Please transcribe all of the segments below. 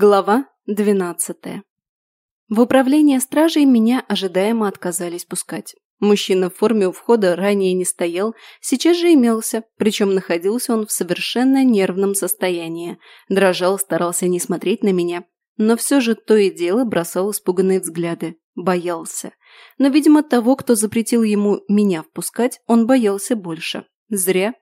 Глава двенадцатая. В управление стражей меня ожидаемо отказались пускать. Мужчина в форме у входа ранее не стоял, сейчас же имелся, причем находился он в совершенно нервном состоянии. Дрожал, старался не смотреть на меня, но все же то и дело бросал испуганные взгляды. Боялся. Но, видимо, того, кто запретил ему меня впускать, он боялся больше. Зря.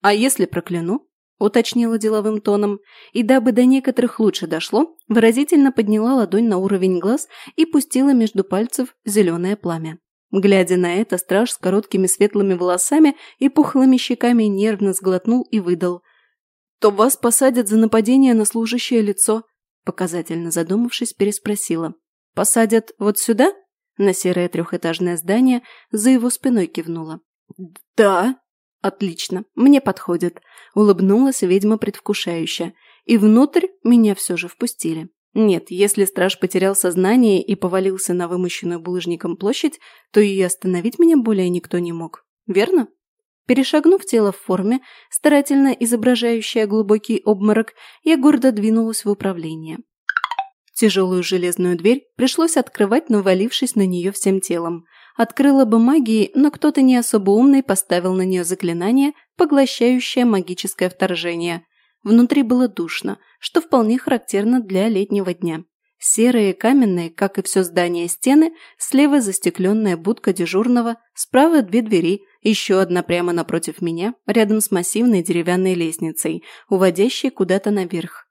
А если прокляну? Уточнила деловым тоном, и дабы до некоторых лучше дошло, выразительно подняла ладонь на уровень глаз и пустила между пальцев зеленое пламя. Глядя на это, страж с короткими светлыми волосами и пухлыми щеками нервно сглотнул и выдал. «То вас посадят за нападение на служащее лицо?» Показательно задумавшись, переспросила. «Посадят вот сюда?» На серое трехэтажное здание за его спиной кивнула. «Да», «Отлично, мне подходит», – улыбнулась ведьма предвкушающе. И внутрь меня все же впустили. Нет, если страж потерял сознание и повалился на вымощенную булыжником площадь, то и остановить меня более никто не мог. Верно? Перешагнув тело в форме, старательно изображающее глубокий обморок, я гордо двинулась в управление. Тяжелую железную дверь пришлось открывать, навалившись на нее всем телом. Открыла бы магией, но кто-то не особо умный поставил на нее заклинание, поглощающее магическое вторжение. Внутри было душно, что вполне характерно для летнего дня. Серые каменные, как и все здание, стены, слева застекленная будка дежурного, справа две двери, еще одна прямо напротив меня, рядом с массивной деревянной лестницей, уводящей куда-то наверх.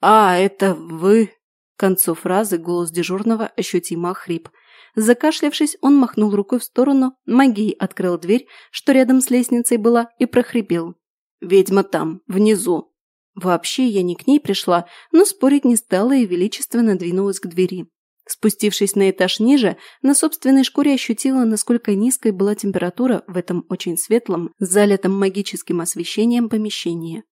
«А, это вы...» К концу фразы голос дежурного ощутимо хрип. Закашлявшись, он махнул рукой в сторону, магией открыл дверь, что рядом с лестницей была, и прохрипел. «Ведьма там, внизу». Вообще я не к ней пришла, но спорить не стала и величественно двинулась к двери. Спустившись на этаж ниже, на собственной шкуре ощутила, насколько низкой была температура в этом очень светлом, залитом магическим освещением помещении.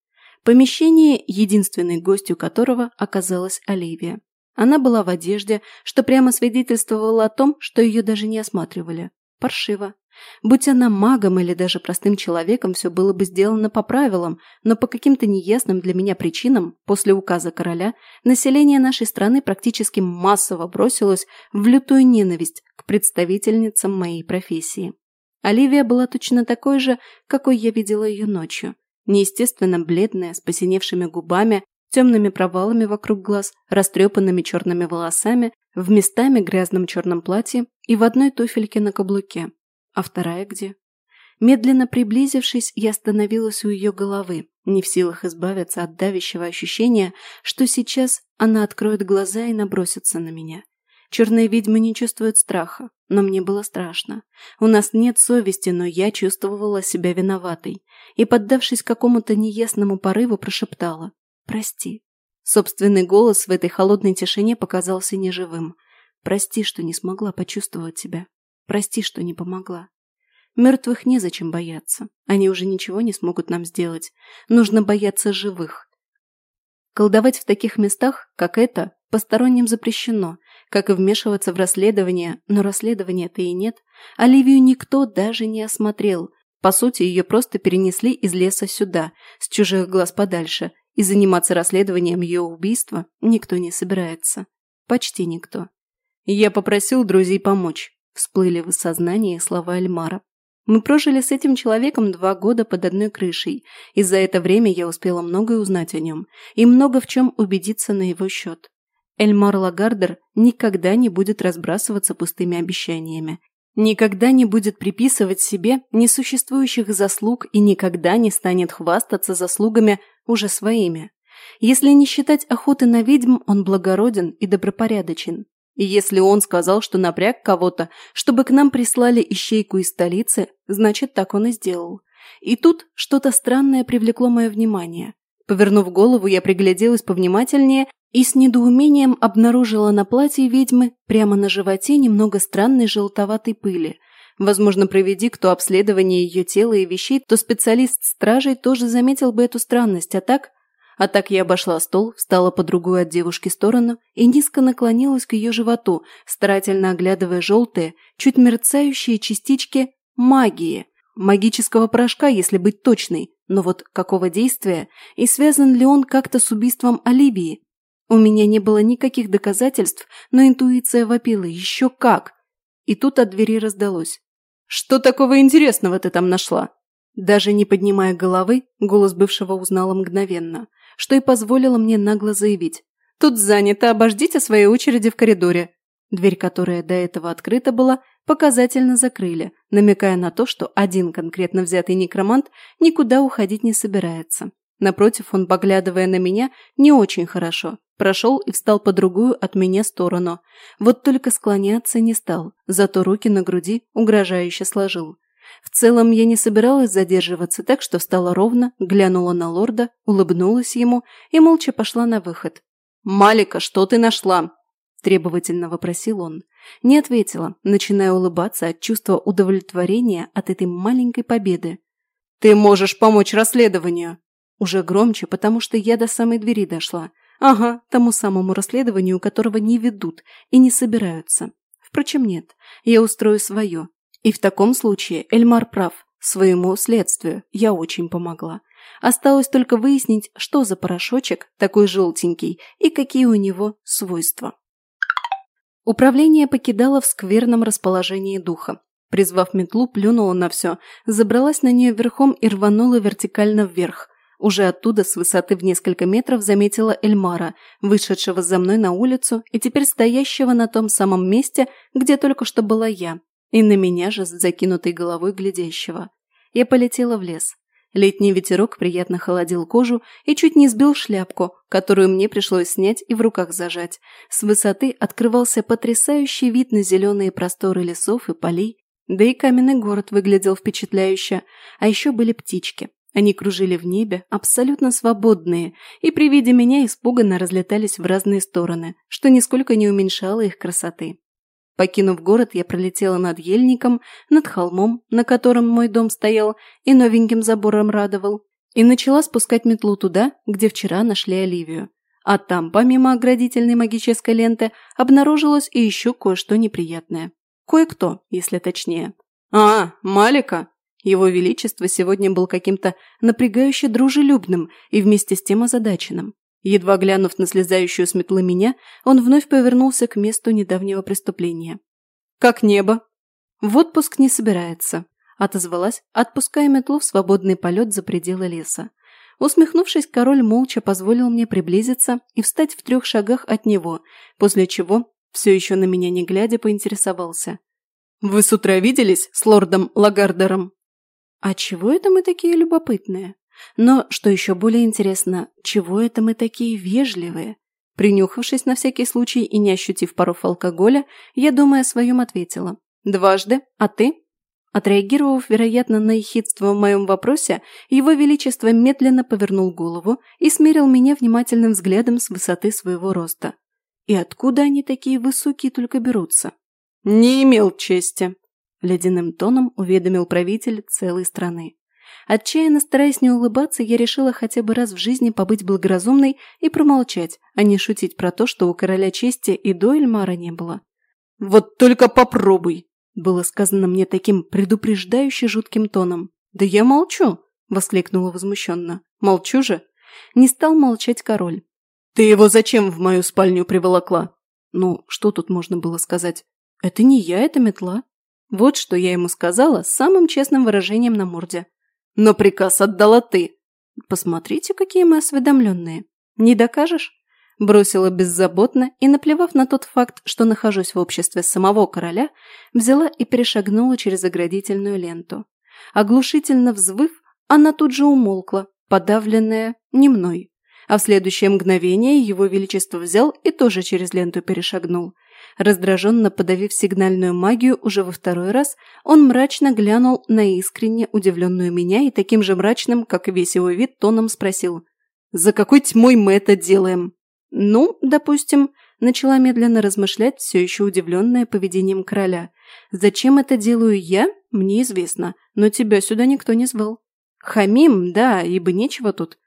Помещение, единственной гостью которого оказалась Оливия. Она была в одежде, что прямо свидетельствовало о том, что ее даже не осматривали. Паршиво. Будь она магом или даже простым человеком, все было бы сделано по правилам, но по каким-то неясным для меня причинам, после указа короля, население нашей страны практически массово бросилось в лютую ненависть к представительницам моей профессии. Оливия была точно такой же, какой я видела ее ночью. Неестественно бледная, с посиневшими губами, темными провалами вокруг глаз, растрепанными черными волосами, в местами грязном черном платье и в одной туфельке на каблуке. А вторая где? Медленно приблизившись, я остановилась у ее головы, не в силах избавиться от давящего ощущения, что сейчас она откроет глаза и набросится на меня. Черные ведьмы не чувствуют страха, но мне было страшно. У нас нет совести, но я чувствовала себя виноватой и, поддавшись какому-то неясному порыву, прошептала «Прости». Собственный голос в этой холодной тишине показался неживым. «Прости, что не смогла почувствовать тебя. Прости, что не помогла. Мертвых незачем бояться. Они уже ничего не смогут нам сделать. Нужно бояться живых. Колдовать в таких местах, как это, посторонним запрещено, как и вмешиваться в расследование, но расследования-то и нет. Оливию никто даже не осмотрел. По сути, ее просто перенесли из леса сюда, с чужих глаз подальше, и заниматься расследованием ее убийства никто не собирается. Почти никто. Я попросил друзей помочь. Всплыли в сознании слова Эльмара. Мы прожили с этим человеком два года под одной крышей, и за это время я успела многое узнать о нем и много в чем убедиться на его счет. Эльмар Лагардер никогда не будет разбрасываться пустыми обещаниями, никогда не будет приписывать себе несуществующих заслуг и никогда не станет хвастаться заслугами уже своими. Если не считать охоты на ведьм, он благороден и добропорядочен. И если он сказал, что напряг кого-то, чтобы к нам прислали ищейку из столицы, значит, так он и сделал. И тут что-то странное привлекло мое внимание. Повернув голову, я пригляделась повнимательнее и с недоумением обнаружила на платье ведьмы прямо на животе немного странной желтоватой пыли, Возможно, проведи кто обследование ее тела и вещей, то специалист стражей тоже заметил бы эту странность, а так... А так я обошла стол, встала по другую от девушки сторону и низко наклонилась к ее животу, старательно оглядывая желтые, чуть мерцающие частички магии. Магического порошка, если быть точной, но вот какого действия, и связан ли он как-то с убийством Оливии? У меня не было никаких доказательств, но интуиция вопила еще как. И тут от двери раздалось. «Что такого интересного ты там нашла?» Даже не поднимая головы, голос бывшего узнала мгновенно, что и позволило мне нагло заявить. «Тут занято, обождите своей очереди в коридоре». Дверь, которая до этого открыта была, показательно закрыли, намекая на то, что один конкретно взятый некромант никуда уходить не собирается. Напротив, он, поглядывая на меня, не очень хорошо, прошел и встал по другую от меня сторону. Вот только склоняться не стал, зато руки на груди угрожающе сложил. В целом я не собиралась задерживаться, так что встала ровно, глянула на лорда, улыбнулась ему и молча пошла на выход. «Малика, что ты нашла?» – требовательно вопросил он. Не ответила, начиная улыбаться от чувства удовлетворения от этой маленькой победы. «Ты можешь помочь расследованию!» Уже громче, потому что я до самой двери дошла. Ага, тому самому расследованию, которого не ведут и не собираются. Впрочем, нет, я устрою свое. И в таком случае Эльмар прав. Своему следствию я очень помогла. Осталось только выяснить, что за порошочек такой желтенький и какие у него свойства. Управление покидало в скверном расположении духа. Призвав метлу, плюнула на все, забралась на нее верхом и рванула вертикально вверх. Уже оттуда, с высоты в несколько метров, заметила Эльмара, вышедшего за мной на улицу и теперь стоящего на том самом месте, где только что была я, и на меня же с закинутой головой глядящего. Я полетела в лес. Летний ветерок приятно холодил кожу и чуть не сбил шляпку, которую мне пришлось снять и в руках зажать. С высоты открывался потрясающий вид на зеленые просторы лесов и полей, да и каменный город выглядел впечатляюще, а еще были птички. Они кружили в небе, абсолютно свободные, и при виде меня испуганно разлетались в разные стороны, что нисколько не уменьшало их красоты. Покинув город, я пролетела над ельником, над холмом, на котором мой дом стоял и новеньким забором радовал, и начала спускать метлу туда, где вчера нашли Оливию. А там, помимо оградительной магической ленты, обнаружилось и еще кое-что неприятное. Кое-кто, если точнее. «А, Малика!» Его Величество сегодня был каким-то напрягающе дружелюбным и вместе с тем озадаченным. Едва глянув на слезающую с метлы меня, он вновь повернулся к месту недавнего преступления. «Как небо?» «В отпуск не собирается», – отозвалась, отпуская метлу в свободный полет за пределы леса. Усмехнувшись, король молча позволил мне приблизиться и встать в трех шагах от него, после чего, все еще на меня не глядя, поинтересовался. «Вы с утра виделись с лордом Лагардером?» «А чего это мы такие любопытные?» Но, что еще более интересно, чего это мы такие вежливые? Принюхавшись на всякий случай и не ощутив паров алкоголя, я, думая о своем, ответила. «Дважды. А ты?» Отреагировав, вероятно, на ехидство в моем вопросе, его величество медленно повернул голову и смерил меня внимательным взглядом с высоты своего роста. И откуда они такие высокие только берутся? «Не имел чести», – ледяным тоном уведомил правитель целой страны. Отчаянно стараясь не улыбаться, я решила хотя бы раз в жизни побыть благоразумной и промолчать, а не шутить про то, что у короля чести и до Эльмара не было. «Вот только попробуй!» – было сказано мне таким предупреждающе жутким тоном. «Да я молчу!» – воскликнула возмущенно. «Молчу же!» Не стал молчать король. «Ты его зачем в мою спальню приволокла?» Ну, что тут можно было сказать? «Это не я, это метла». Вот что я ему сказала с самым честным выражением на морде. Но приказ отдала ты. Посмотрите, какие мы осведомленные. Не докажешь? Бросила беззаботно и, наплевав на тот факт, что нахожусь в обществе самого короля, взяла и перешагнула через оградительную ленту. Оглушительно взвыв, она тут же умолкла, подавленная не мной. А в следующее мгновение его величество взял и тоже через ленту перешагнул – Раздраженно подавив сигнальную магию уже во второй раз, он мрачно глянул на искренне удивленную меня и таким же мрачным, как и весь его вид, тоном спросил. «За какой тьмой мы это делаем?» «Ну, допустим», – начала медленно размышлять, все еще удивленная поведением короля. «Зачем это делаю я, мне известно, но тебя сюда никто не звал». «Хамим, да, ибо нечего тут».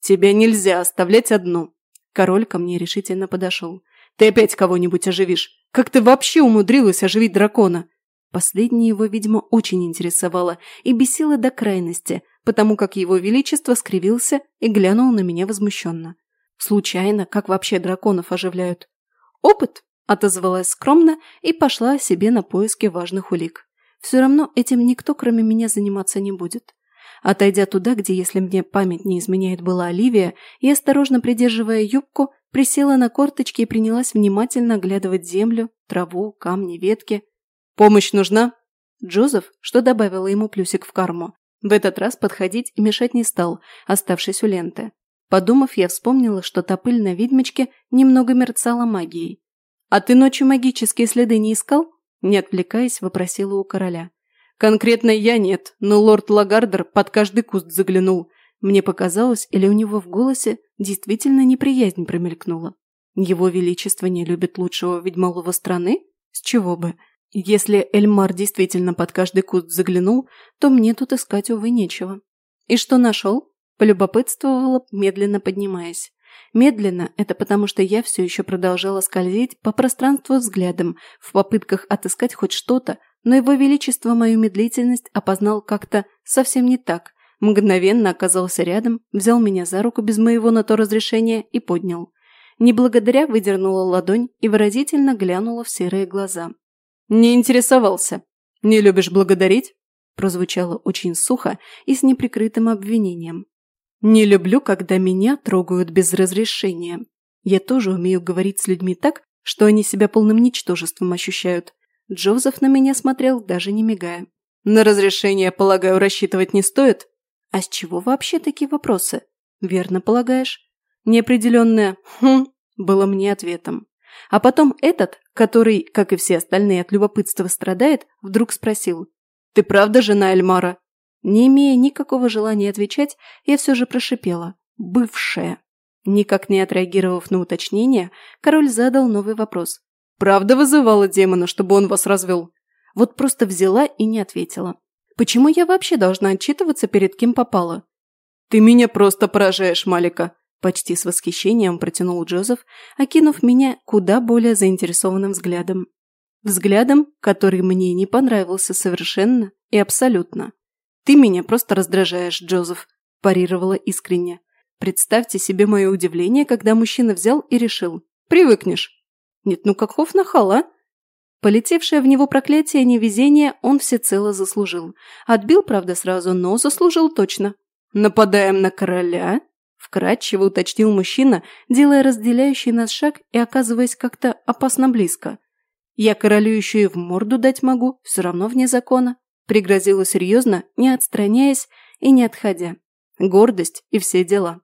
«Тебя нельзя оставлять одну». Король ко мне решительно подошел. Ты опять кого-нибудь оживишь. Как ты вообще умудрилась оживить дракона?» Последнее его, видимо, очень интересовало и бесило до крайности, потому как его величество скривился и глянул на меня возмущенно. Случайно, как вообще драконов оживляют. Опыт, отозвалась скромно и пошла себе на поиски важных улик. Все равно этим никто, кроме меня, заниматься не будет. Отойдя туда, где, если мне память не изменяет, была Оливия, и, осторожно придерживая юбку, присела на корточки и принялась внимательно оглядывать землю, траву, камни, ветки. «Помощь нужна?» Джозеф, что добавило ему плюсик в карму, в этот раз подходить и мешать не стал, оставшись у ленты. Подумав, я вспомнила, что та пыль на ведьмочке немного мерцала магией. «А ты ночью магические следы не искал?» Не отвлекаясь, вопросила у короля. «Конкретно я нет, но лорд Лагардер под каждый куст заглянул. Мне показалось, или у него в голосе действительно неприязнь промелькнула. Его Величество не любит лучшего ведьмолова страны? С чего бы? Если Эльмар действительно под каждый куст заглянул, то мне тут искать, увы, нечего. И что нашел? Полюбопытствовала, медленно поднимаясь. Медленно – это потому, что я все еще продолжала скользить по пространству взглядом в попытках отыскать хоть что-то, но его величество мою медлительность опознал как-то совсем не так. Мгновенно оказался рядом, взял меня за руку без моего на то разрешения и поднял. Не благодаря выдернула ладонь и выразительно глянула в серые глаза. «Не интересовался. Не любишь благодарить?» прозвучало очень сухо и с неприкрытым обвинением. Не люблю, когда меня трогают без разрешения. Я тоже умею говорить с людьми так, что они себя полным ничтожеством ощущают. Джозеф на меня смотрел, даже не мигая. На разрешение, полагаю, рассчитывать не стоит? А с чего вообще такие вопросы? Верно полагаешь? Неопределенное «хм» было мне ответом. А потом этот, который, как и все остальные от любопытства страдает, вдруг спросил. «Ты правда жена Эльмара?» Не имея никакого желания отвечать, я все же прошипела. «Бывшая». Никак не отреагировав на уточнение, король задал новый вопрос. «Правда вызывала демона, чтобы он вас развел?» Вот просто взяла и не ответила. «Почему я вообще должна отчитываться перед кем попала?» «Ты меня просто поражаешь, Малика!» Почти с восхищением протянул Джозеф, окинув меня куда более заинтересованным взглядом. Взглядом, который мне не понравился совершенно и абсолютно. «Ты меня просто раздражаешь, Джозеф», – парировала искренне. «Представьте себе мое удивление, когда мужчина взял и решил. Привыкнешь». «Нет, ну каков нахал, а?» Полетевшее в него проклятие невезения он всецело заслужил. Отбил, правда, сразу, но заслужил точно. «Нападаем на короля?» – вкратчиво уточнил мужчина, делая разделяющий нас шаг и оказываясь как-то опасно близко. «Я королю еще и в морду дать могу, все равно вне закона». Пригрозила серьезно, не отстраняясь и не отходя. Гордость и все дела.